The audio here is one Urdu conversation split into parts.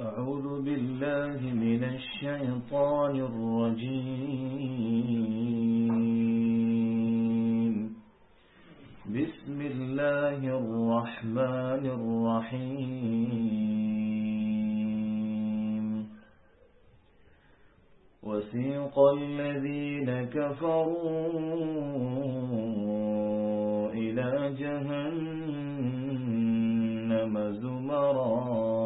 أعوذ بالله من الشيطان الرجيم. بسم الله الرحمن الرحيم. وسيق الذين كفروا إلى جهنم زمرا.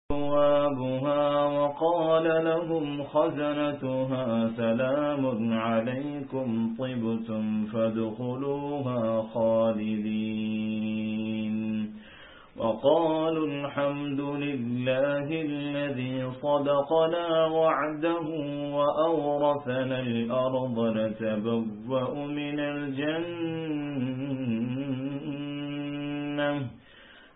وابها وقال لهم خزنتها سلام عليكم طبتم فادخلوها خالدين. وقالوا الحمد لله الذي صدقنا وعده وأورثنا الأرض نتبوأ من الجنة.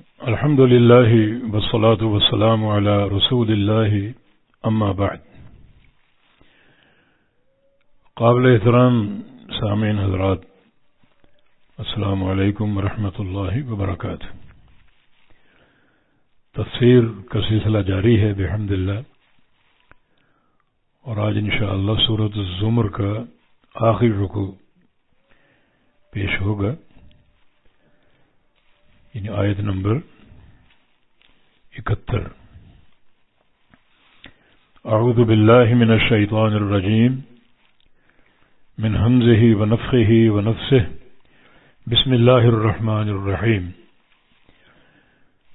الحمد لله والصلاة والسلام على رسول الله، أما بعد. قابل احترام سامعین حضرات، السلام علیکم ورحمۃ اللہ وبرکاتہ. تفسیر کا سلسلہ جاری ہے، بحمد اللہ. اور آج انشاءاللہ سورت الزمر کا آخری رکو پیش ہوگا. یعنی آیت نمبر اکہتر اعوذ باللہ من الشیطان الرجیم من حمزه ونفخه ونفسه بسم الله الرحمن الرحيم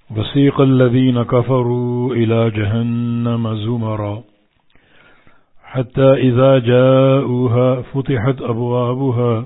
وسيق الذين كفروا إلى جهنم زمرا حتى إذا جاءوها فتحت أبوابها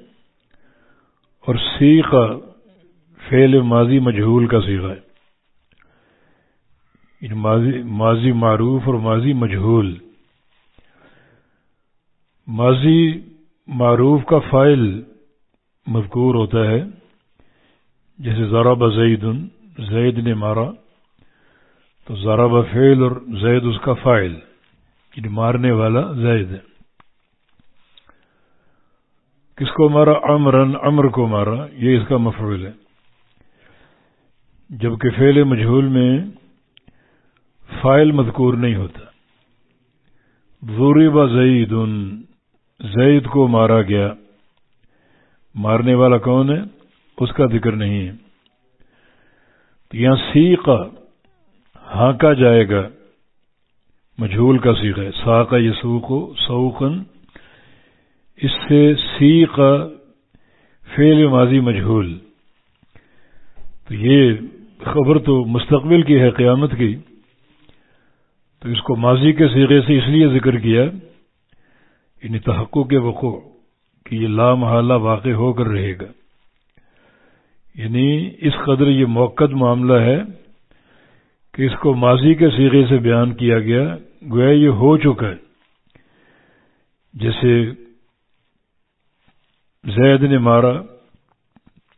اور سیخا فعل ماضی مجہول کا سیغہ ہے۔ یعنی ماضی ماضی معروف اور ماضی مجہول۔ ماضی معروف کا فائل مذکور ہوتا ہے۔ جیسے ذرا زید زید نے مارا۔ تو ذرا فعل اور زید اس کا فائل۔ یعنی مارنے والا زید ہے۔ کس کو مارا؟ امرن امر کو مارا، یہ اس کا مفعول ہے۔ جبکہ فعل مجہول میں فائل مذکور نہیں ہوتا۔ ضوری زید زید کو مارا گیا۔ مارنے والا کون ہے؟ اس کا ذکر نہیں ہے۔ تو یہاں سیقا ہانکا جائے گا۔ مجھول کا سیخ ہے۔ ساقا یسوق سوقن اس سے سیقا فعل ماضی مجھول تو یہ خبر تو مستقبل کی ہے، قیامت کی۔ تو اس کو ماضی کے سیغے سے اس لیے ذکر کیا یعنی تحقق کے وقوع کہ یہ لامحالہ واقع ہو کر رہے گا۔ یعنی اس قدر یہ موقع معاملہ ہے کہ اس کو ماضی کے سیغے سے بیان کیا گیا، گویا یہ ہو چکا ہے۔ جیسے زید نے مارا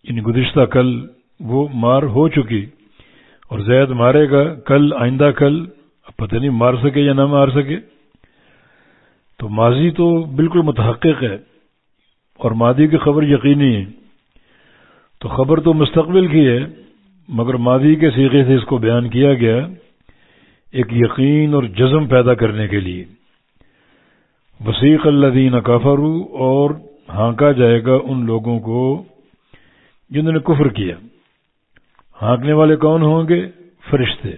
یعنی گزشتہ کل وہ مار ہو چکی اور زید مارے گا، کل آئندہ کل پتہ نہیں مار سکے یا نہ مار سکے۔ تو ماضی تو بالکل متحقق ہے اور ماضی کی خبر یقینی ہے۔ تو خبر تو مستقبل کی ہے، مگر ماضی کے سیغے سے اس کو بیان کیا گیا ایک یقین اور جزم پیدا کرنے کے لیے۔ وسیق اللہ دین کافرو اور ہانکا جائے گا ان لوگوں کو جنہوں نے کفر کیا۔ ہانکنے والے کون ہوں گے؟ فرشتے۔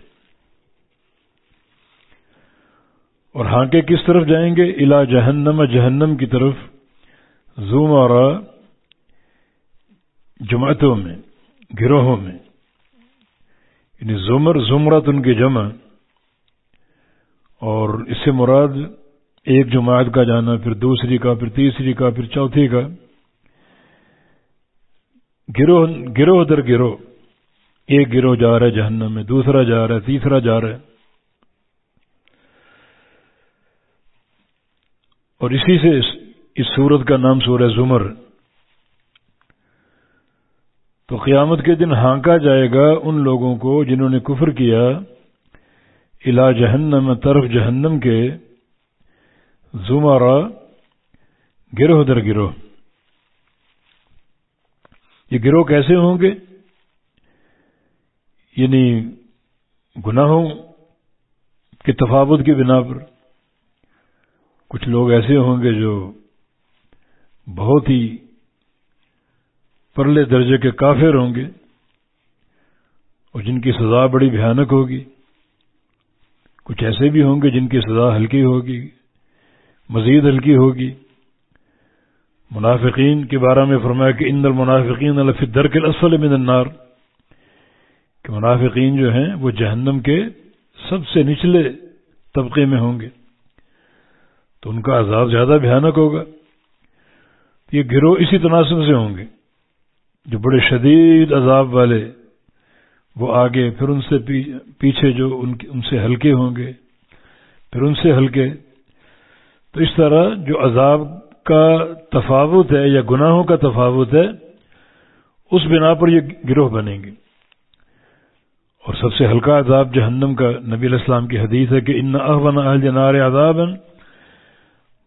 اور ہانکے کس طرف جائیں گے؟ الا جہنم جہنم کی طرف۔ زوم اور جماعتوں میں، گروہوں میں۔ یعنی زمر، زمرت ان کی جمع۔ اور اس سے مراد ایک جماعت کا جانا، پھر دوسری کا، پھر تیسری کا، پھر چوتھی کا۔ گروہ گروہ در گروہ۔ ایک گروہ جا رہا ہے جہنم میں، دوسرا جا رہا ہے، تیسرا جا رہا ہے۔ اور اسی سے اس سورت کا نام سورہ زمر۔ تو قیامت کے دن ہانکا جائے گا ان لوگوں کو جنہوں نے کفر کیا الا جہنم، طرف جہنم کے۔ زمارا گروہ در گروہ۔ یہ گروہ کیسے ہوں گے؟ یعنی گناہوں کے تفاوت کی بنا پر۔ کچھ لوگ ایسے ہوں گے جو بہت ہی پرلے درجے کے کافر ہوں گے اور جن کی سزا بڑی بھیانک ہوگی۔ کچھ ایسے بھی ہوں گے جن کی سزا ہلکی ہوگی۔ مزید ہلکی ہوگی۔ منافقین کے بارے میں فرمایا کہ ان المنافقین الفدر کے اسفل من النار۔ کہ منافقین جو ہیں وہ جہنم کے سب سے نچلے طبقے میں ہوں گے۔ تو ان کا عذاب زیادہ بھیانک ہوگا۔ یہ گروہ اسی تناسب سے ہوں گے۔ جو بڑے شدید عذاب والے، وہ آگے پھر ان سے پیچھے جو ان سے ہلکے ہوں گے۔ پھر ان سے ہلکے تو اس طرح جو عذاب کا تفاوت ہے یا گناہوں کا تفاوت ہے، اس بنا پر یہ گروہ بنیں گے۔ اور سب سے ہلکا عذاب جہنم کا نبی علیہ السلام کی حدیث ہے کہ ان احون اہل جنار عذاب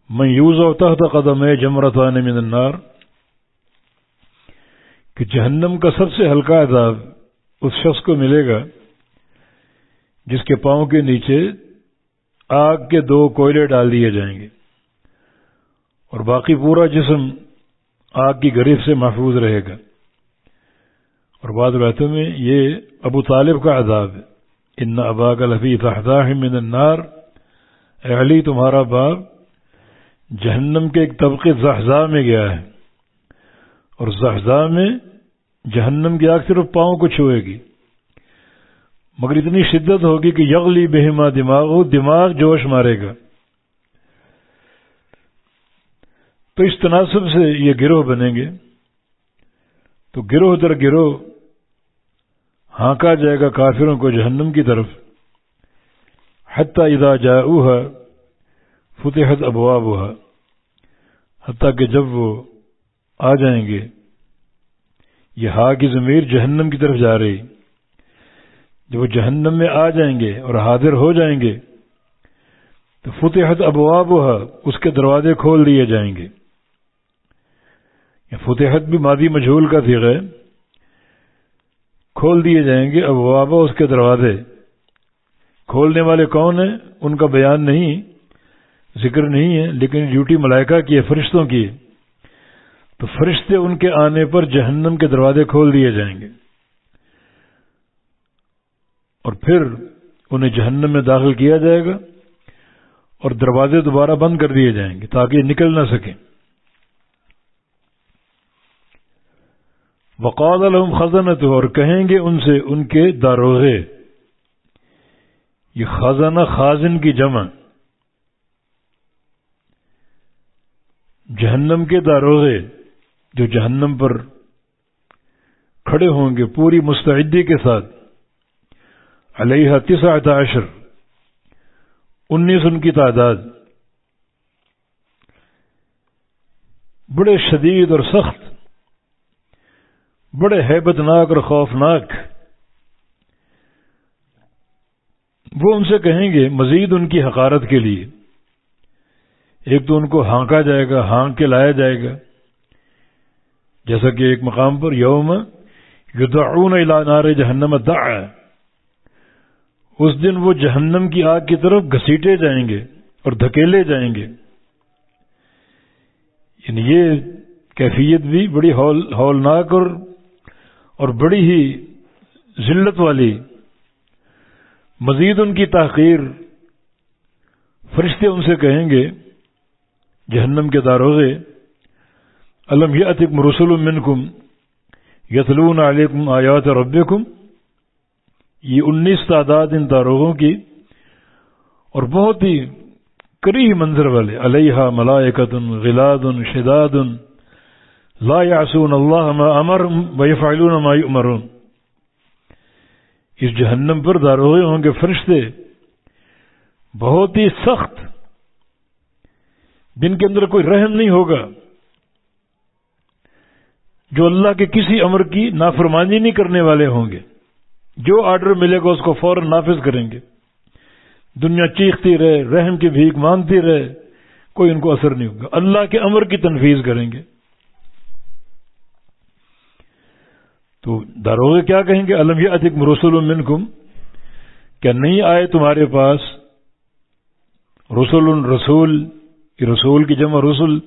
میں یوز و تحت قدم ہے جمرتان من النار۔ کہ جہنم کا سب سے ہلکا عذاب اس شخص کو ملے گا جس کے پاؤں کے نیچے آگ کے دو کوئلے ڈال دیے جائیں گے۔ اور باقی پورا جسم آگ کی غریب سے محفوظ رہے گا۔ اور بعد رہتے میں یہ ابو طالب کا عذاب ہے۔ ان ابا کا لفی تحدہ من النار۔ اے علی، تمہارا باپ جہنم کے ایک طبقے زحزہ میں گیا ہے۔ اور زحزہ میں جہنم کی آگ صرف پاؤں کو چھوئے گی۔ مگر اتنی شدت ہوگی کہ یغلی بہما دماغ ہو دماغ جوش مارے گا۔ تو اس تناسب سے یہ گروہ بنیں گے۔ تو گروہ در گروہ ہانکا جائے گا کافروں کو جہنم کی طرف۔ حتیٰ ادا جا فتحت ابواب ہوا حتیٰ کہ جب وہ آ جائیں گے، یہ ہا کی ضمیر جہنم کی طرف جا رہی۔ جب وہ جہنم میں آ جائیں گے اور حاضر ہو جائیں گے، تو فتحت ابواب اس کے دروازے کھول دیے جائیں گے۔ فتحت بھی مادی مجھول کا تھی ہے۔ کھول دیے جائیں گے ابواب اس کے دروازے۔ کھولنے والے کون ہیں؟ ان کا بیان نہیں، ذکر نہیں ہے، لیکن ڈیوٹی ملائکہ کی ہے، فرشتوں کی تو فرشتے ان کے آنے پر جہنم کے دروازے کھول دیے جائیں گے۔ اور پھر انہیں جہنم میں داخل کیا جائے گا اور دروازے دوبارہ بند کر دیے جائیں گے تاکہ نکل نہ سکیں۔ وقاد الحم خزانت اور کہیں گے ان سے، ان کے داروغے۔ یہ خزانہ خازن کی جمع۔ جہنم کے داروغے جو جہنم پر کھڑے ہوں گے پوری مستعدی کے ساتھ۔ علیہ تسع عشر۔ انیس ان کی تعداد۔ بڑے شدید اور سخت بڑے حیبت ناک اور خوفناک۔ وہ ان سے کہیں گے، مزید ان کی حقارت کے لیے۔ ایک تو ان کو ہانکا جائے گا، ہانک کے لایا جائے گا۔ جیسا کہ ایک مقام پر یوم یدعون الى نار جہنم دعا۔ اس دن وہ جہنم کی آگ کی طرف گھسیٹے جائیں گے اور دھکیلے جائیں گے۔ یعنی یہ کیفیت بھی بڑی ہولناک اور اور بڑی ہی ذلت والی مزید ان کی تاخیر فرشتے ان سے کہیں گے، جہنم کے داروغے علم یہ مرسل منکم یتلون علیکم آیات ربکم؟ یہ انیس تعداد ان داروغوں کی اور بہت ہی کری منظر والے علیہ ملائکت غلاد شداد لا یعصون اللہ ما امر ویفعلون ما یؤمرون اس جہنم پر داروغے ہوں گے فرشتے. بہت ہی سخت. جن کے اندر کوئی رحم نہیں ہوگا. جو اللہ کے کسی امر کی نافرمانی نہیں کرنے والے ہوں گے. جو آرڈر ملے گا اس کو فوراً نافذ کریں گے. دنیا چیختی رہے، رحم کی بھیک مانگتی رہے. کوئی ان کو اثر نہیں ہوگا. اللہ کے امر کی تنفیز کریں گے. تو داروغے کیا کہیں گے؟ علم یہ ادھک رسول منکم کیا نہیں آئے تمہارے پاس رسول رسول رسول کی جمع رسول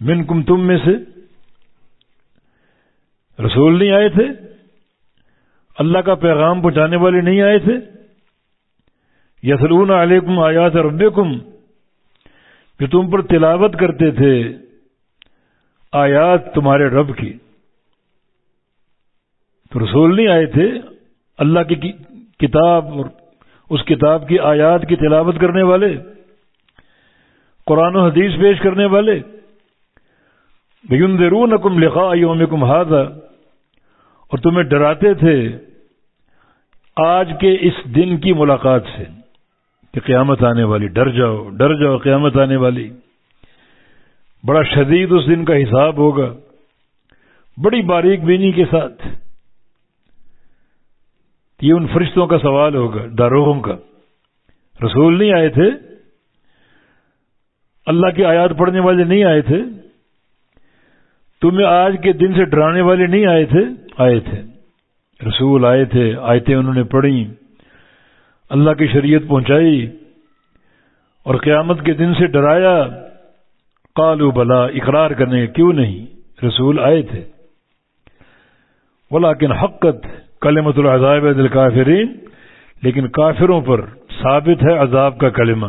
منکم تم میں سے؟ رسول نہیں آئے تھے؟ اللہ کا پیغام پہنچانے والے نہیں آئے تھے؟ یسلون علیکم آیات ربکم، جو تم پر تلاوت کرتے تھے آیات تمہارے رب کی۔ تو رسول نہیں آئے تھے، اللہ کی کتاب اور اس کتاب کی آیات کی تلاوت کرنے والے، قرآن و حدیث پیش کرنے والے بیندرونکم لقاء یومکم هذا۔ اور تمہیں ڈراتے تھے آج کے اس دن کی ملاقات سے، کہ قیامت آنے والی، ڈر جاؤ ڈر جاؤ، قیامت آنے والی۔ بڑا شدید اس دن کا حساب ہوگا، بڑی باریک بینی کے ساتھ۔ یہ ان فرشتوں کا سوال ہوگا داروہوں کا۔ رسول نہیں آئے تھے، اللہ کی آیات پڑھنے والے نہیں آئے تھے، تمہیں آج کے دن سے ڈرانے والے نہیں آئے تھے آئے تھے۔ رسول آئے تھے، آیتیں انہوں نے پڑھی اللہ کی شریعت پہنچائی اور قیامت کے دن سے ڈرایا۔ قالو بلا، اقرار کرنے، کیوں نہیں؟ رسول آئے تھے۔ ولیکن حقت کلمت العذاب دل کافرین لیکن کافروں پر ثابت ہے عذاب کا کلمہ۔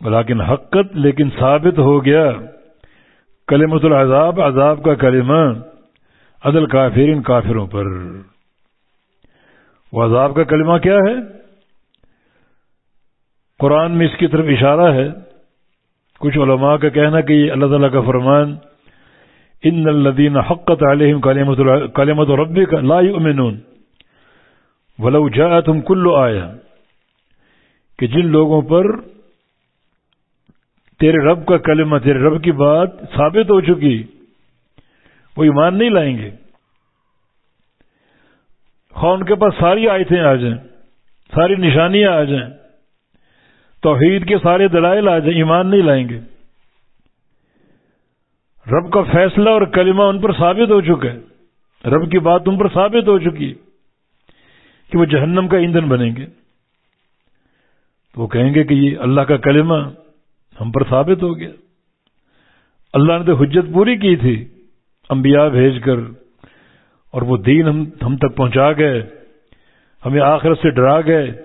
لیکن حقت لیکن ثابت ہو گیا۔ کلمت العذاب، عذاب کا کلمہ عدل کافرین کافروں پر۔ وہ عذاب کا کلمہ کیا ہے؟ قرآن میں اس کی طرف اشارہ ہے۔ کچھ علماء کا کہنا کہ یہ اللہ تعالیٰ کا فرمان ان الدین حقت علیہم کلیمت ربی کا لا یؤمنون ولو جاءتهم كل آیا کہ جن لوگوں پر تیرے رب کا کلمہ، تیرے رب کی بات ثابت ہو چکی، وہ ایمان نہیں لائیں گے۔ خواہ ان کے پاس ساری آیتیں آ جائیں، ساری نشانیاں آ جائیں، توحید کے سارے دلائل آ جائیں، ایمان نہیں لائیں گے۔ رب کا فیصلہ اور کلمہ ان پر ثابت ہو چکا ہے۔ رب کی بات ان پر ثابت ہو چکی کہ وہ جہنم کا ایندھن بنیں گے۔ تو وہ کہیں گے کہ یہ اللہ کا کلمہ ہم پر ثابت ہو گیا۔ اللہ نے تو حجت پوری کی تھی۔ انبیاء بھیج کر اور وہ دین ہم ہم تک پہنچا گئے۔ ہمیں آخرت سے ڈرا گئے۔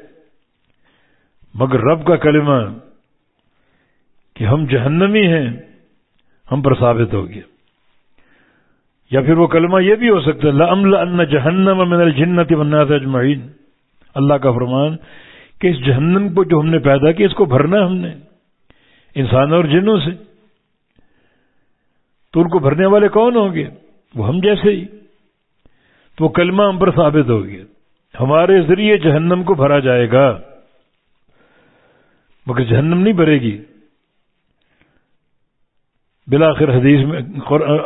مگر رب کا کلمہ کہ ہم جہنمی ہیں۔ ہم پر ثابت ہو گیا۔ یا پھر وہ کلمہ یہ بھی ہو سکتا ہے لمل ان جہنم من الجنت والناس اجمعین اللہ کا فرمان کہ اس جہنم کو جو ہم نے پیدا کیا، اس کو بھرنا ہم نے، انسانوں اور جنوں سے۔ تو ان کو بھرنے والے کون ہوں گے؟ وہ ہم جیسے ہی۔ تو وہ کلمہ ہم پر ثابت ہو گیا۔ ہمارے ذریعے جہنم کو بھرا جائے گا۔ مگر جہنم نہیں بھرے گی۔ بلاخر حدیث میں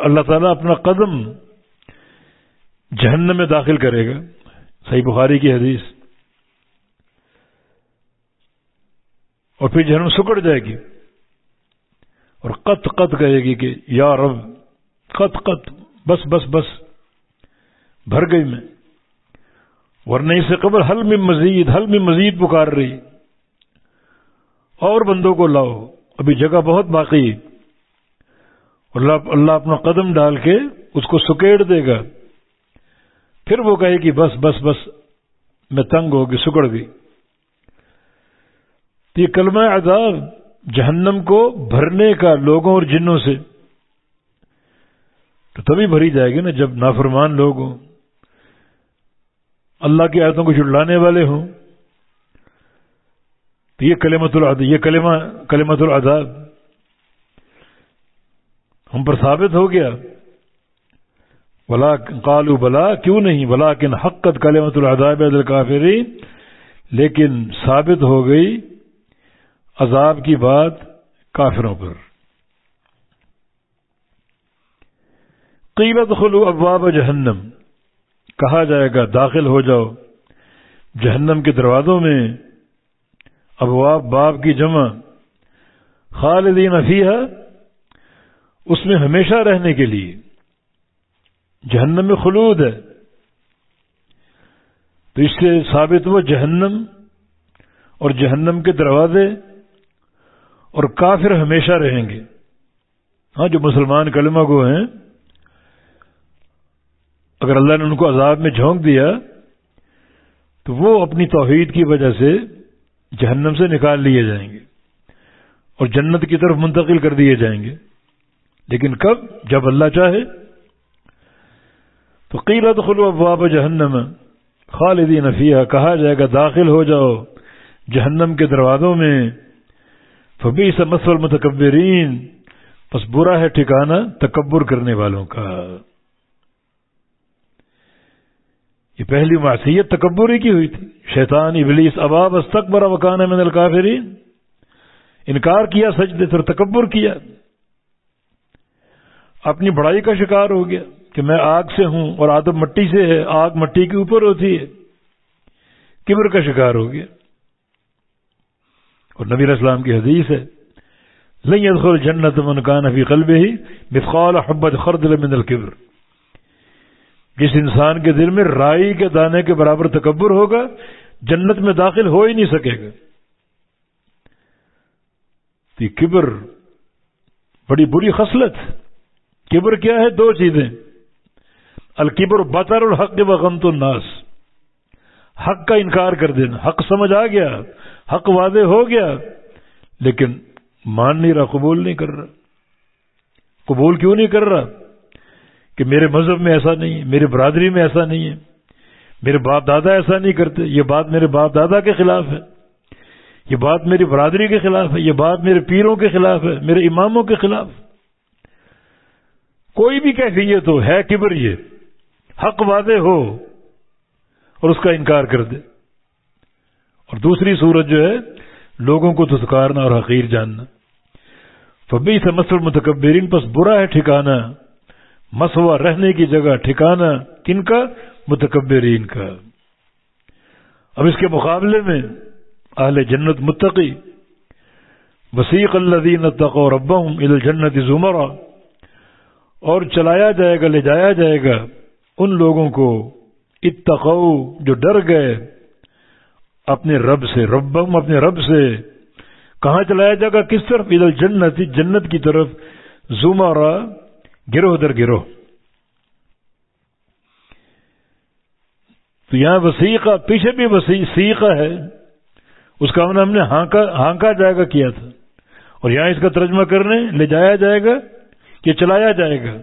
اللہ تعالیٰ اپنا قدم جہنم میں داخل کرے گا۔ صحیح بخاری کی حدیث۔ اور پھر جہنم سکڑ جائے گی۔ اور قط قط کہے گی کہ یا رب، قط قط، بس بس بس، بھر گئی میں۔ ورنہ سے قبر حل میں مزید، حل میں مزید پکار رہی۔ اور بندوں کو لاؤ۔ ابھی جگہ بہت باقی اللہ اللہ اپنا قدم ڈال کے اس کو سکیڑ دے گا۔ پھر وہ کہے کہ بس بس بس، میں تنگ ہوگی سکڑ گئی۔ تو یہ کلمہ عذاب جہنم کو بھرنے کا لوگوں اور جنوں سے۔ تو تبھی بھری جائے گی نا جب نافرمان لوگ ہوں۔ اللہ کی آیتوں کو جڑلانے والے ہوں۔ تو یہ کلمت العذاب یہ کلمہ کلمت العذاب۔ ہم پر ثابت ہو گیا۔ بلا کالو بلا، کیوں نہیں؟ بلا کن حقت کلمت العذاب کافری لیکن ثابت ہو گئی عذاب کی بات کافروں پر۔ قیمت خلو ابواب جہنم۔ کہا جائے گا، داخل ہو جاؤ۔ جہنم کے دروازوں میں ابواب، باب کی جمع۔ خالدین افیہ اس میں ہمیشہ رہنے کے لیے۔ جہنم میں خلود ہے۔ تو اس سے ثابت ہوا جہنم اور جہنم کے دروازے اور کافر ہمیشہ رہیں گے۔ ہاں جو مسلمان کلمہ کو ہیں، اگر اللہ نے ان کو عذاب میں جھونک دیا، تو وہ اپنی توحید کی وجہ سے جہنم سے نکال لیے جائیں گے اور جنت کی طرف منتقل کر دیے جائیں گے۔ لیکن کب؟ جب اللہ چاہے۔ تو قیلت خلو ابواب جہنم۔ خالدین فیہ کہا جائے گا داخل ہو جاؤ جہنم کے دروازوں میں۔ فبی مسل متکبرین بس برا ہے ٹھکانا تکبر کرنے والوں کا۔ یہ پہلی معصیت تکبر ہی کی ہوئی تھی۔ شیطان، ابلیس، اباب استقبر وکان من الکافرین۔ انکار کیا، سجدے پھر تکبر کیا۔ اپنی بڑائی کا شکار ہو گیا کہ میں آگ سے ہوں اور آدم مٹی سے ہے، آگ مٹی کے اوپر ہوتی ہے۔ کبر کا شکار ہو گیا۔ اور نبی اسلام کی حدیث ہے لئی ادخل جنت من کان فی قلب ہی مثقال حبت خرد من القبر جس انسان کے دل میں رائی کے دانے کے برابر تکبر ہوگا، جنت میں داخل ہو ہی نہیں سکے گا۔ تو کبر بڑی بری خصلت۔ کبر کیا ہے؟ دو چیزیں۔ الکبر بطر الحق و غمت الناس۔ حق کا انکار کر دینا۔ حق سمجھ آ گیا، حق واضح ہو گیا، لیکن مان نہیں رہا، قبول نہیں کر رہا۔ قبول کیوں نہیں کر رہا؟ کہ میرے مذہب میں ایسا نہیں ہے میری برادری میں ایسا نہیں ہے، میرے باپ دادا ایسا نہیں کرتے۔ یہ بات میرے باپ دادا کے خلاف ہے۔ یہ بات میری برادری کے خلاف ہے۔ یہ بات میرے پیروں کے خلاف ہے، میرے اماموں کے خلاف۔ کوئی بھی کیفیت ہو ہے کبر یہ، حق واضح ہو اور اس کا انکار کر دے۔ اور دوسری صورت جو ہے، لوگوں کو دھتکارنا اور حقیر جاننا۔ فبی سے مسل متکبرین پس برا ہے ٹھکانا مسوا رہنے کی جگہ ٹھکانا کن کا؟ متکبرین کا۔ اب اس کے مقابلے میں اہل جنت متقی، وسیق اللہ دین تقو ربم الجنت زمرا۔ اور چلایا جائے گا، لے جایا جائے گا، ان لوگوں کو اتقو جو ڈر گئے، اپنے رب سے ربم اپنے رب سے، کہاں چلایا جائے گا؟ کس طرف؟ عید الجنت، جنت کی طرف زمارا گروہ در گروہ۔ تو یہاں وسیقہ، پیچھے بھی وسیقہ ہے، اس کا ہم نے ہانکا ہانکا جائے گا کیا تھا۔ اور یہاں اس کا ترجمہ کرنے، لے جایا جائے گا کہ چلایا جائے گا۔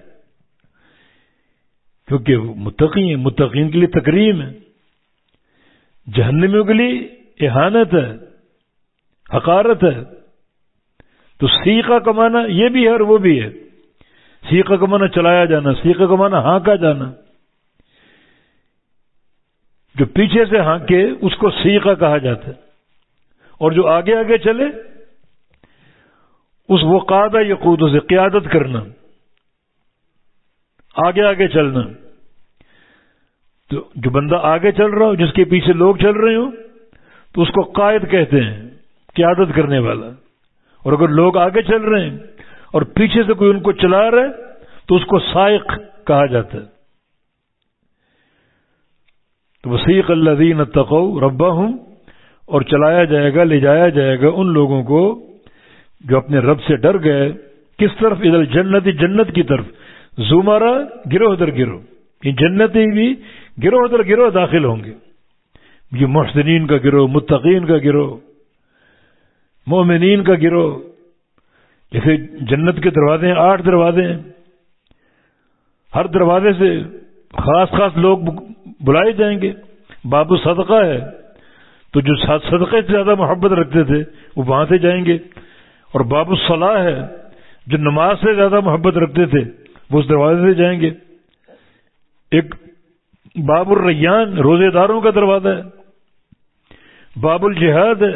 کیونکہ متقی ہیں متقین کے لیے تکریم ہے۔ جہنمیوں کے لیے احانت ہے۔ حقارت ہے۔ تو سیکھا کمانا یہ بھی ہے اور وہ بھی ہے۔ سیکھا کمانا چلایا جانا سیکھا کمانا ہانکا جانا۔ جو پیچھے سے ہانکے، اس کو سیکھا کہا جاتا ہے۔ اور جو آگے آگے چلے اس وہ قادہ یقود سے قیادت کرنا، آگے آگے چلنا۔ تو جو بندہ آگے چل رہا ہو، جس کے پیچھے لوگ چل رہے ہوں، تو اس کو قائد کہتے ہیں، قیادت کرنے والا۔ اور اگر لوگ آگے چل رہے ہیں اور پیچھے سے کوئی ان کو چلا رہا ہے، تو اس کو سائق کہا جاتا ہے۔ تو وسیق اللہ دین تقو ربا ہوں اور چلایا جائے گا، لے جایا جائے گا ان لوگوں کو جو اپنے رب سے ڈر گئے، کس طرف؟ ادھر جنتی جنت کی طرف۔ زمارا گروہ در گروہ۔ یہ جنتی بھی گروہ در گروہ داخل ہوں گے۔ یہ محسنین کا گروہ، متقین کا گروہ، مومنین کا گروہ۔ جیسے جنت کے دروازے ہیں، آٹھ دروازے ہیں۔ ہر دروازے سے خاص خاص لوگ بلائے جائیں گے۔ بابو صدقہ ہے۔ تو جو صدقے سے زیادہ محبت رکھتے تھے، وہ وہاں سے جائیں گے۔ اور باب الصلاح ہے، جو نماز سے زیادہ محبت رکھتے تھے، وہ اس دروازے سے جائیں گے۔ ایک باب الریان، روزے داروں کا دروازہ ہے۔ باب الجہاد ہے۔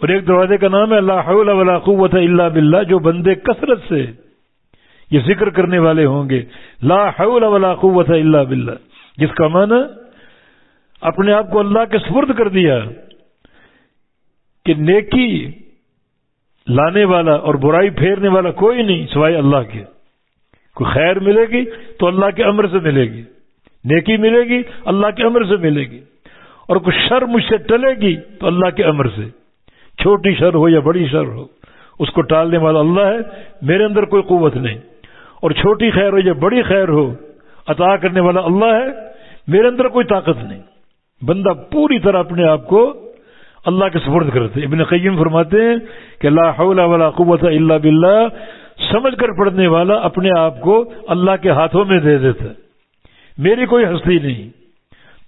اور ایک دروازے کا نام ہے اللہ ولا قوت اللہ باللہ، جو بندے کثرت سے یہ ذکر کرنے والے ہوں گے۔ لا حول ولا قوت اللہ باللہ۔ جس کا معنی اپنے آپ کو اللہ کے سپرد کر دیا کہ نیکی لانے والا اور برائی پھیرنے والا کوئی نہیں سوائے اللہ کے۔ کوئی خیر ملے گی تو اللہ کے امر سے ملے گی، نیکی ملے گی، اللہ کے امر سے ملے گی۔ اور کوئی شر مجھ سے ٹلے گی تو اللہ کے امر سے۔ چھوٹی شر ہو یا بڑی شر ہو، اس کو ٹالنے والا اللہ ہے، میرے اندر کوئی قوت نہیں۔ اور چھوٹی خیر ہو یا بڑی خیر ہو، عطا کرنے والا اللہ ہے، میرے اندر کوئی طاقت نہیں۔ بندہ پوری طرح اپنے آپ کو اللہ کے سپرد کرتے ابن قیم فرماتے ہیں کہ اللہ حول ولا قوت اللہ باللہ، سمجھ کر پڑھنے والا اپنے آپ کو اللہ کے ہاتھوں میں دے دیتا ہے۔ میری کوئی ہستی نہیں،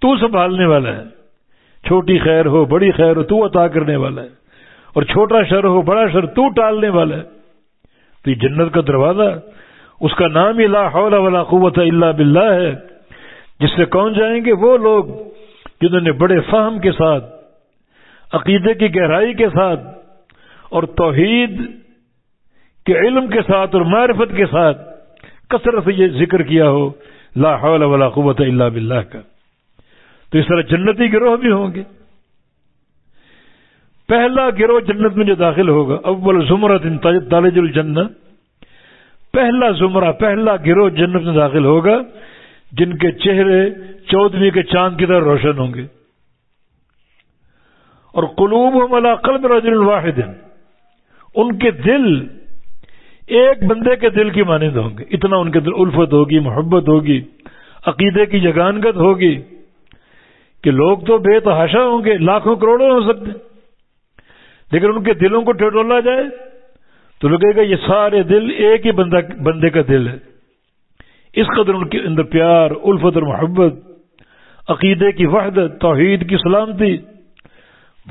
تو سنبھالنے والا ہے۔ چھوٹی خیر ہو، بڑی خیر ہو، تو عطا کرنے والا ہے۔ اور چھوٹا شر ہو، بڑا شر، تو ٹالنے والا ہے۔ تو یہ جنت کا دروازہ، اس کا نام ہی لا حول ولا قوت اللہ باللہ ہے۔ جس سے کون جائیں گے؟ وہ لوگ جنہوں نے بڑے فہم کے ساتھ عقیدے کی گہرائی کے ساتھ اور توحید کے علم کے ساتھ اور معرفت کے ساتھ کثرت سے یہ ذکر کیا ہو، لا حول ولا قوت اللہ باللہ کا۔ تو اس طرح جنتی گروہ بھی ہوں گے۔ پہلا گروہ جنت میں جو داخل ہوگا، اول زمرہ تالج الجنت پہلا زمرہ، پہلا گروہ جنت میں داخل ہوگا، جن کے چہرے چودویں کے چاند کی طرح روشن ہوں گے۔ اور قلوب ملا قلب رجل الواحد ان کے دل ایک بندے کے دل کی مانند ہوں گے. اتنا ان کے دل الفت ہوگی، محبت ہوگی، عقیدے کی جگانگت ہوگی کہ لوگ تو بے تحاشا ہوں گے، لاکھوں کروڑوں ہو سکتے لیکن ان کے دلوں کو ٹٹولا جائے تو لگے گا یہ سارے دل ایک ہی بندہ، بندے کا دل ہے۔ اس قدر ان کے اندر پیار، الفت اور محبت، عقیدے کی وحدت، توحید کی سلامتی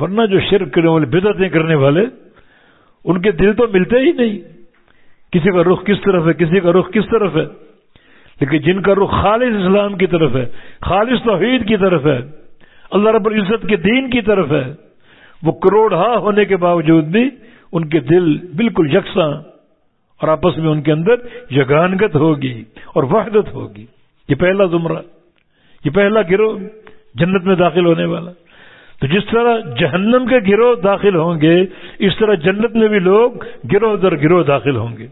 ورنہ جو شرک کرنے والے، بدعتیں کرنے والے، ان کے دل تو ملتے ہی نہیں۔ کسی کا رخ کس طرف ہے؟ کسی کا رخ کس طرف ہے؟ لیکن جن کا رخ خالص اسلام کی طرف ہے، خالص توحید کی طرف ہے، اللہ رب العزت کے دین کی طرف ہے، وہ کروڑ ہاں ہونے کے باوجود بھی ان کے دل بالکل یکساں اور آپس میں ان کے اندر یگانگت ہوگی اور وحدت ہوگی۔ یہ پہلا زمرہ، یہ پہلا گروہ جنت میں داخل ہونے والا۔ تو جس طرح جہنم کے گروہ داخل ہوں گے، اس طرح جنت میں بھی لوگ گروہ در گروہ داخل ہوں گے۔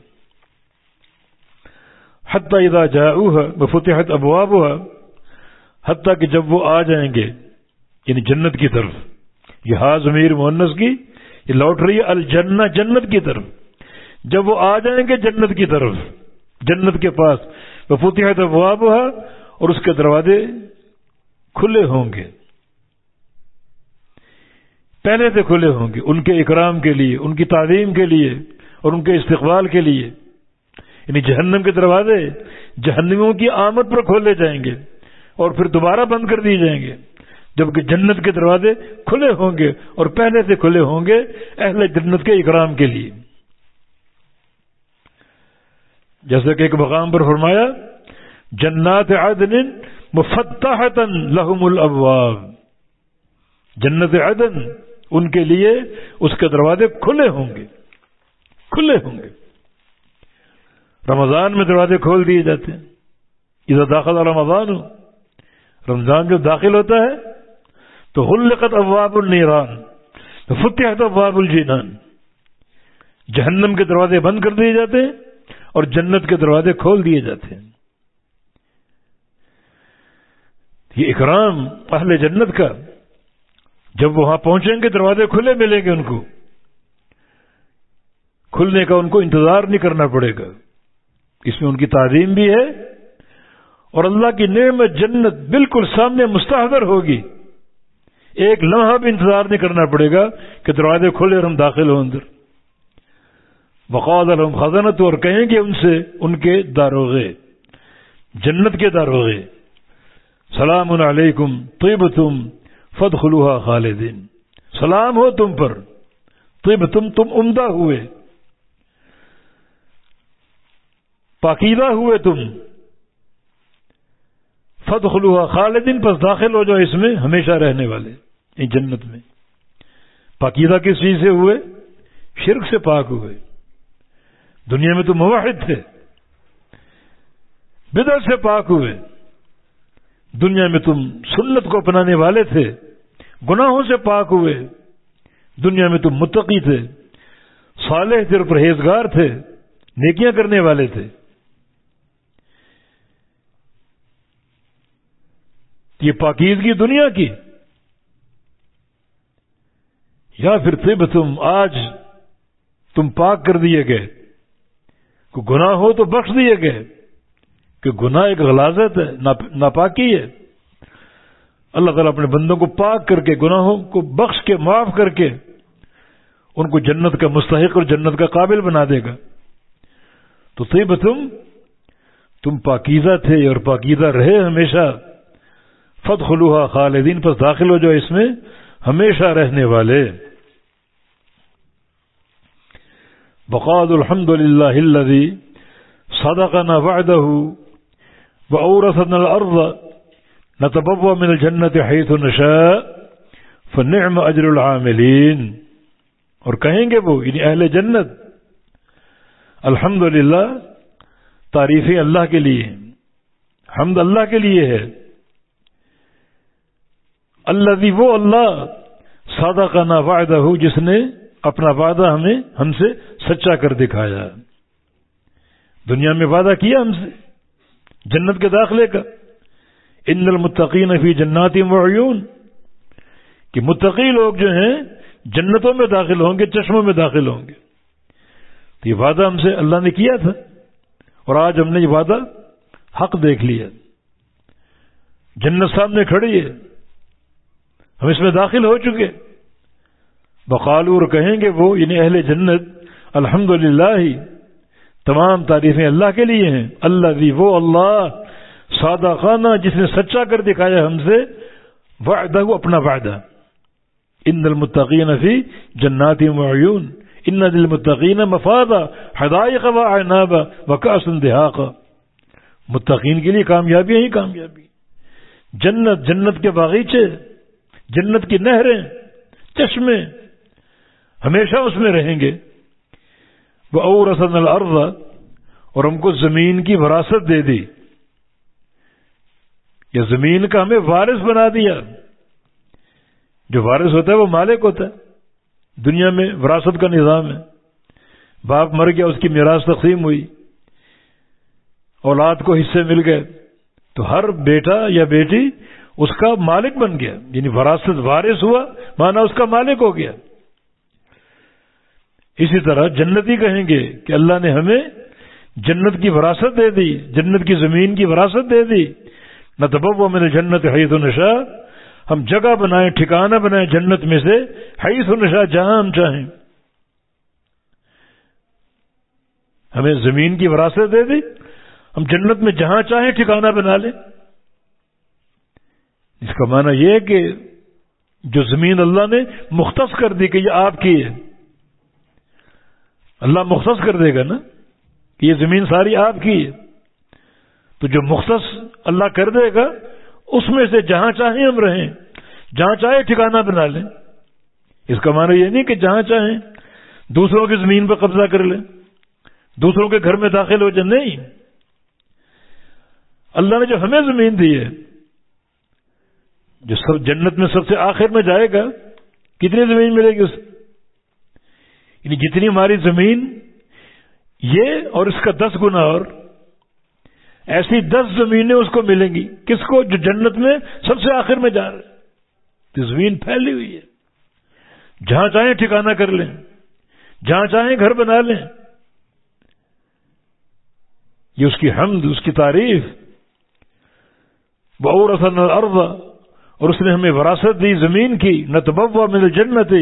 حتیٰ اذا جاؤها بفتحت ابوابها حتیٰ کہ جب وہ آ جائیں گے یعنی جنت کی طرف۔ یہ ہا ضمیر مونس کی، یہ لوٹ رہی ہے الجنہ، جنت کی طرف۔ جب وہ آ جائیں گے جنت کی طرف، جنت کے پاس۔ بفتحت ابوابها اور اس کے دروازے کھلے ہوں گے۔ پہلے سے کھلے ہوں گے ان کے اکرام کے لیے، ان کی تعلیم کے لیے اور ان کے استقبال کے لیے۔ یعنی جہنم کے دروازے جہنمیوں کی آمد پر کھولے جائیں گے اور پھر دوبارہ بند کر دیے جائیں گے۔ جبکہ جنت کے دروازے کھلے ہوں گے اور پہلے سے کھلے ہوں گے اہل جنت کے اکرام کے لیے۔ جیسے کہ ایک مقام پر فرمایا، جنات عدن مفتحتا لهم الابواب۔ جنت عدن ان کے لیے اس کے دروازے کھلے ہوں گے۔ کھلے ہوں گے۔ رمضان میں دروازے کھول دیے جاتے ہیں۔ ادھر داخل رمضان ہو رمضان جب داخل ہوتا ہے، تو حلقت ابواب النیران، تو فتحت ابواب الجینان جہنم کے دروازے بند کر دیے جاتے ہیں اور جنت کے دروازے کھول دیے جاتے ہیں۔ یہ اکرام اہل جنت کا جب وہاں پہنچیں گے، دروازے کھلے ملیں گے ان کو۔ کھلنے کا ان کو انتظار نہیں کرنا پڑے گا۔ اس میں ان کی تعظیم بھی ہے اور اللہ کی نعمت جنت بالکل سامنے مستحضر ہوگی۔ ایک لمحہ بھی انتظار نہیں کرنا پڑے گا کہ دروازے کھلے اور ہم داخل ہوں اندر۔ بقاد الحم خزانت اور کہیں گے ان سے، ان کے داروغے۔ جنت کے داروغے۔ سلام علیکم طیب تم فد خلوحا خالدین سلام ہو تم پر۔ طیب تم تم عمدہ ہوئے۔ پاکیدہ ہوئے تم۔ فد خلوحا خالدین پس داخل ہو جاؤ اس میں، ہمیشہ رہنے والے۔ ان جنت میں۔ پاکیدہ کس چیز سے ہوئے؟ شرک سے پاک ہوئے۔ دنیا میں تو مواحد تھے۔ بدر سے پاک ہوئے۔ دنیا میں تم سنت کو اپنانے والے تھے، گناہوں سے پاک ہوئے، دنیا میں تم متقی تھے، صالح تھے اور پرہیزگار تھے، نیکیاں کرنے والے تھے۔ یہ پاکیزگی دنیا کی۔ یا پھر طب تم آج تم پاک کر دیے گئے کو گناہ ہو تو بخش دیے گئے۔ کہ گناہ ایک غلازت ہے ناپاکی ہے۔ اللہ تعالیٰ اپنے بندوں کو پاک کر کے، گناہوں کو بخش کے، معاف کر کے ان کو جنت کا مستحق اور جنت کا قابل بنا دے گا۔ تو طیب تم تم پاکیزہ تھے اور پاکیزہ رہے ہمیشہ۔ فت خلوحا خالدین پر داخل ہو جاؤ اس میں ہمیشہ رہنے والے۔ بقاد الحمد للہ صدقنا وعده وأورثنا الأرض نتبوى من الجنة حيث نشاء، فنعم أجر العاملين. اور کہیں گے وہ یعنی اہل جنت الحمد للہ تعریفیں اللہ کے لیے حمد اللہ کے لیے ہے۔ اللہ وہ اللہ سادہ کا نا وعدہ ہو جس نے اپنا وعدہ ہمیں، ہم سے سچا کر دکھایا۔ دنیا میں وعدہ کیا ہم سے؟ جنت کے داخلے کا۔ ان المتقین فی جناتی معیون کہ متقی لوگ جو ہیں، جنتوں میں داخل ہوں گے، چشموں میں داخل ہوں گے۔ تو یہ وعدہ ہم سے اللہ نے کیا تھا۔ اور آج ہم نے یہ وعدہ حق دیکھ لیا۔ جنت سامنے کھڑی ہے۔ ہم اس میں داخل ہو چکے۔ بقالور کہیں گے وہ یعنی اہل جنت الحمد ہی تمام تعریفیں اللہ کے لیے ہیں۔ اللہ بھی وہ اللہ سادہ خانہ جس نے سچا کر دکھایا ہم سے، وعدہ، اپنا وعدہ۔ ان المتقین فی جنات معیون ان دل متقین مفاد ہدایق و عناب و دہاق متقین کے لیے کامیابی ہی کامیابی۔ جنت جنت کے باغیچے، جنت کی نہریں، چشمے، ہمیشہ اس میں رہیں گے۔ وہ اور رسن الارض اور ہم کو زمین کی وراثت دے دی۔ یا زمین کا ہمیں وارث بنا دیا۔ جو وارث ہوتا ہے وہ مالک ہوتا ہے۔ دنیا میں وراثت کا نظام ہے۔ باپ مر گیا، اس کی میراث تقسیم ہوئی۔ اولاد کو حصے مل گئے۔ تو ہر بیٹا یا بیٹی اس کا مالک بن گیا۔ یعنی وراثت وارث ہوا مانا اس کا مالک ہو گیا۔ اسی طرح جنتی کہیں گے کہ اللہ نے ہمیں جنت کی وراثت دے دی، جنت کی زمین کی وراثت دے دی۔ نہ تبو میں نے جنت حیث و نشا ہم جگہ بنائیں، ٹھکانہ بنائیں جنت میں سے حیث و نشا جہاں ہم چاہیں۔ ہمیں زمین کی وراثت دے دی۔ ہم جنت میں جہاں چاہیں ٹھکانہ بنا لیں۔ اس کا معنی یہ ہے کہ جو زمین اللہ نے مختص کر دی کہ یہ آپ کی ہے۔ اللہ مختص کر دے گا نا کہ یہ زمین ساری آپ کی ہے۔ تو جو مختص اللہ کر دے گا، اس میں سے جہاں چاہیں ہم رہیں، جہاں چاہے ٹھکانہ بنا لیں۔ اس کا معنی یہ نہیں کہ جہاں چاہیں دوسروں کی زمین پر قبضہ کر لیں، دوسروں کے گھر میں داخل ہو جائے نہیں۔ اللہ نے جو ہمیں زمین دی ہے، جو سب جنت میں سب سے آخر میں جائے گا، کتنی زمین ملے گی اس یعنی جتنی ہماری زمین، یہ اور اس کا دس گنا اور، ایسی دس زمینیں اس کو ملیں گی۔ کس کو؟ جو جنت میں سب سے آخر میں جا رہے تو زمین پھیلی ہوئی ہے۔ جہاں چاہیں ٹھکانا کر لیں۔ جہاں چاہیں گھر بنا لیں۔ یہ اس کی حمد، اس کی تعریف۔ بہور اصل ارض اور اس نے ہمیں وراثت دی، زمین کی۔ نہ تو مل جنت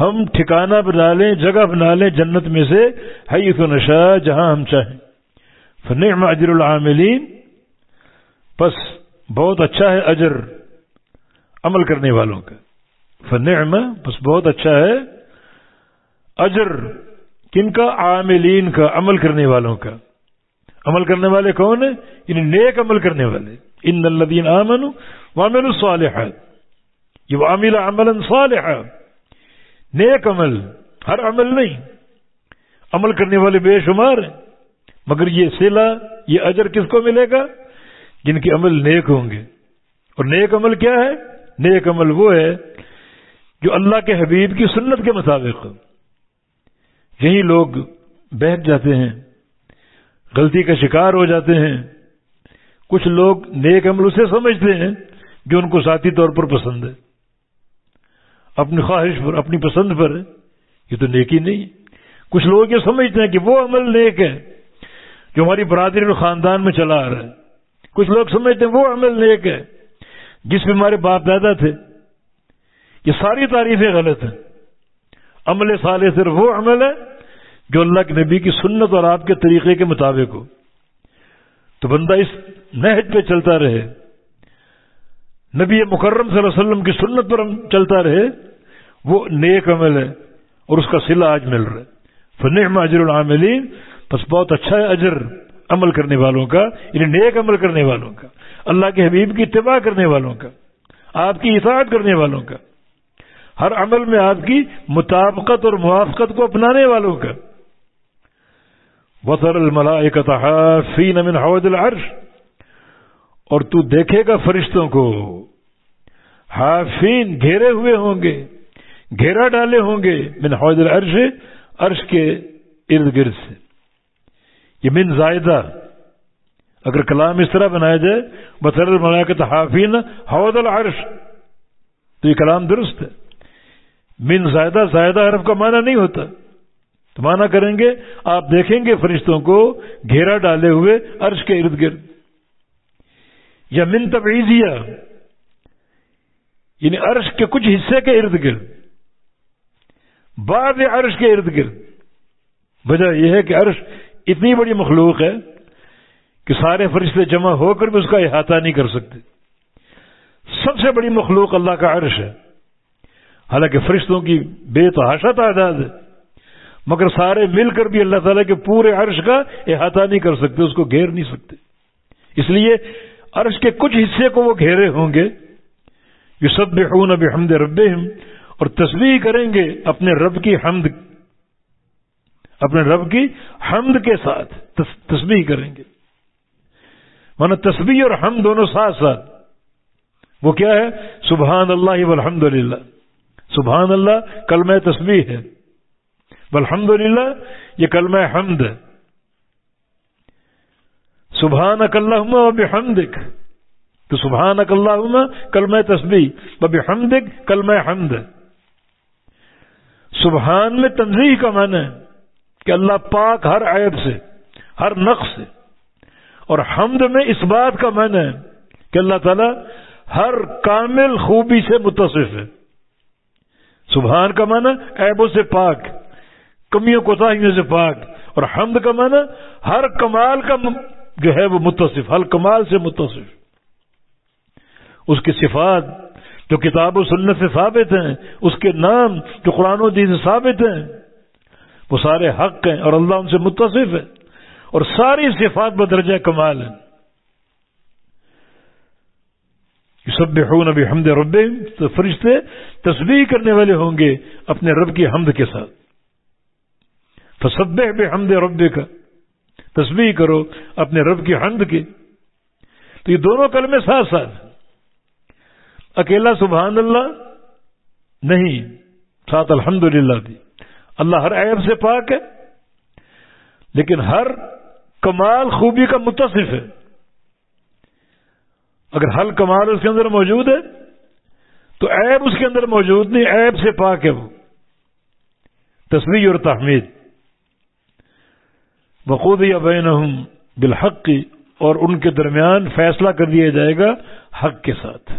ہم ٹھکانہ بنا لیں، جگہ بنا لیں جنت میں سے ہے تو نشا جہاں ہم چاہیں۔ فنعم اجر العاملین۔ بس بہت اچھا ہے اجر عمل کرنے والوں کا۔ فنعم بس بہت اچھا ہے اجر کن کا؟ عاملین کا، عمل کرنے والوں کا۔ عمل کرنے والے کون ہیں؟ یعنی نیک عمل کرنے والے۔ ان الدین امن وامل الصالحات۔ یہ عامل عمل صالح نیک عمل، ہر عمل نہیں۔ عمل کرنے والے بے شمار ہیں۔ مگر یہ سلا یہ اجر کس کو ملے گا؟ جن کے عمل نیک ہوں گے۔ اور نیک عمل کیا ہے؟ نیک عمل وہ ہے جو اللہ کے حبیب کی سنت کے مطابق یہی لوگ بیٹھ جاتے ہیں، غلطی کا شکار ہو جاتے ہیں۔ کچھ لوگ نیک عمل اسے سمجھتے ہیں جو ان کو ذاتی طور پر پسند ہے۔ اپنی خواہش پر، اپنی پسند پر یہ تو نیکی نہیں۔ کچھ لوگ یہ سمجھتے ہیں کہ وہ عمل نیک ہے جو ہماری برادری اور خاندان میں چلا آ رہا ہے۔ کچھ لوگ سمجھتے ہیں وہ عمل نیک ہے جس میں ہمارے باپ دادا تھے۔ یہ ساری تعریفیں غلط ہیں۔ عمل سال صرف وہ عمل ہے جو اللہ کے نبی کی سنت اور آپ کے طریقے کے مطابق ہو۔ تو بندہ اس نہج پہ چلتا رہے۔ نبی مکرم صلی اللہ علیہ وسلم کی سنت پر ہم چلتا رہے، وہ نیک عمل ہے اور اس کا سلا آج مل رہا ہے۔ فنعم اجر العاملین، بس بہت اچھا ہے اجر عمل کرنے والوں کا یعنی نیک عمل کرنے والوں کا۔ اللہ کے حبیب کی اتباع کرنے والوں کا، آپ کی اطاعت کرنے والوں کا۔ ہر عمل میں آپ کی مطابقت اور موافقت کو اپنانے والوں کا۔ وطر من حوض العرش۔ اور تو دیکھے گا فرشتوں کو۔ حافین گھیرے ہوئے ہوں گے، گھیرا ڈالے ہوں گے من حوض العرش، عرش کے ارد گرد سے۔ یہ من زائدہ۔ اگر کلام اس طرح بنایا جائے بطر الملاکت حافین حوض العرش۔ تو یہ کلام درست ہے۔ من زائدہ زائدہ حرف کا معنی نہیں ہوتا۔ تو مانا کریں گے، آپ دیکھیں گے فرشتوں کو گھیرا ڈالے ہوئے عرش کے ارد گرد۔ یا من تبعیزیہ یعنی عرش کے کچھ حصے کے ارد گرد۔ بعد عرش کے ارد گرد۔ وجہ یہ ہے کہ عرش اتنی بڑی مخلوق ہے کہ سارے فرشتے جمع ہو کر بھی اس کا احاطہ نہیں کر سکتے۔ سب سے بڑی مخلوق اللہ کا عرش ہے۔ حالانکہ فرشتوں کی بے تحاشا تعداد ہے۔ مگر سارے مل کر بھی اللہ تعالیٰ کے پورے عرش کا احاطہ نہیں کر سکتے، اس کو گھیر نہیں سکتے۔ اس لیے عرش کے کچھ حصے کو وہ گھیرے ہوں گے۔ یہ سب بےحون اب حمد رب اور تصویر کریں گے اپنے رب کی حمد، اپنے رب کی حمد کے ساتھ تصویر کریں گے۔ مانا تصویر اور ہم دونوں ساتھ ساتھ۔ وہ کیا ہے؟ سبحان اللہ والحمد للہ سبحان اللہ کلمہ تصویر ہے۔ والحمد للہ یہ کلمہ حمد ہے۔ سبحان اکلّہ و بحمدک. تو سبحان اکلّہ کلمہ تصویر و بحمدک کلمہ حمد. سبحان میں تنظیح کا معنی ہے کہ اللہ پاک ہر عیب سے، ہر نقص سے. اور حمد میں اس بات کا معنی ہے کہ اللہ تعالی ہر کامل خوبی سے متصف ہے. سبحان کا معنی عیبوں سے پاک، کمیوں کوتاہیوں سے پاک. اور حمد کا معنی ہر کمال کا جو ہے وہ متصف ہر کمال سے متصف۔ اس کی صفات جو کتاب و سنت سے ثابت ہیں، اس کے نام جو قرآن و دین سے ثابت ہیں، وہ سارے حق ہیں اور اللہ ان سے متصف ہے۔ اور ساری صفات بدرجہ کمال ہیں۔ سب خون ابھی حمد رب تو فرشتے تصویر کرنے والے ہوں گے اپنے رب کی حمد کے ساتھ۔ تو سب بے حمد رب کا تصویر کرو اپنے رب کی حمد کے تو یہ دونوں کلمے ساتھ ساتھ۔ اکیلا سبحان اللہ نہیں، ساتھ الحمد للہ بھی اللہ ہر عیب سے پاک ہے، لیکن ہر کمال خوبی کا متصف ہے۔ اگر حل کمال اس کے اندر موجود ہے، تو عیب اس کے اندر موجود نہیں، عیب سے پاک ہے وہ۔ تصویر اور تحمید۔ بخود یا بین بالحق کی اور ان کے درمیان فیصلہ کر دیا جائے گا حق کے ساتھ۔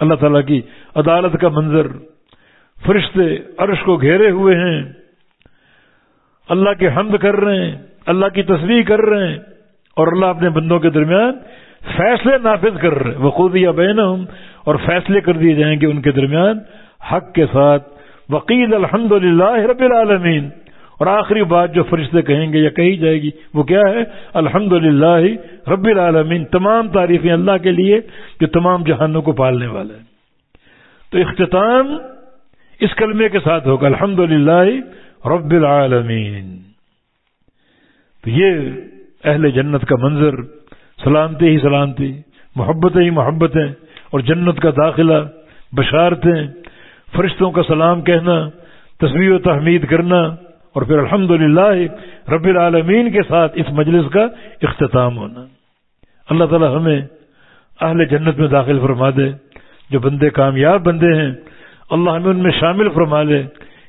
اللہ تعالی کی عدالت کا منظر، فرشتے عرش کو گھیرے ہوئے ہیں۔ اللہ کے حمد کر رہے ہیں، اللہ کی تصویر کر رہے ہیں اور اللہ اپنے بندوں کے درمیان فیصلے نافذ کر رہے وہ خود یا بین اور فیصلے کر دیے جائیں گے ان کے درمیان حق کے ساتھ۔ وکیل الحمد للہ رب العالمین۔ اور آخری بات جو فرشتے کہیں گے یا کہی جائے گی، وہ کیا ہے؟ الحمد للہ رب العالمین، تمام تعریفیں اللہ کے لیے جو تمام جہانوں کو پالنے والا ہے۔ تو اختتام اس کلمے کے ساتھ ہوگا الحمد للہ رب العالمین۔ تو یہ اہل جنت کا منظر، سلامتی ہی سلامتی محبت ہی محبتیں، اور جنت کا داخلہ، بشارتیں، فرشتوں کا سلام کہنا تصویر و تحمید کرنا اور پھر الحمد رب العالمین کے ساتھ اس مجلس کا اختتام ہونا۔ اللہ تعالی ہمیں اہل جنت میں داخل فرما دے۔ جو بندے کامیاب بندے ہیں، اللہ ہمیں ان میں شامل فرما لے۔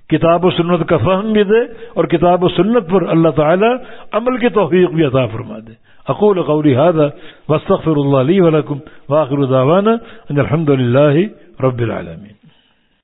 کتاب و سنت کا فہم بھی دے اور کتاب و سنت پر اللہ تعالی عمل کی توفیق بھی عطا فرما دے۔ اقول قولی هذا واستغفر الله لي ولكم واخر دعوانا ان الحمد لله رب العالمين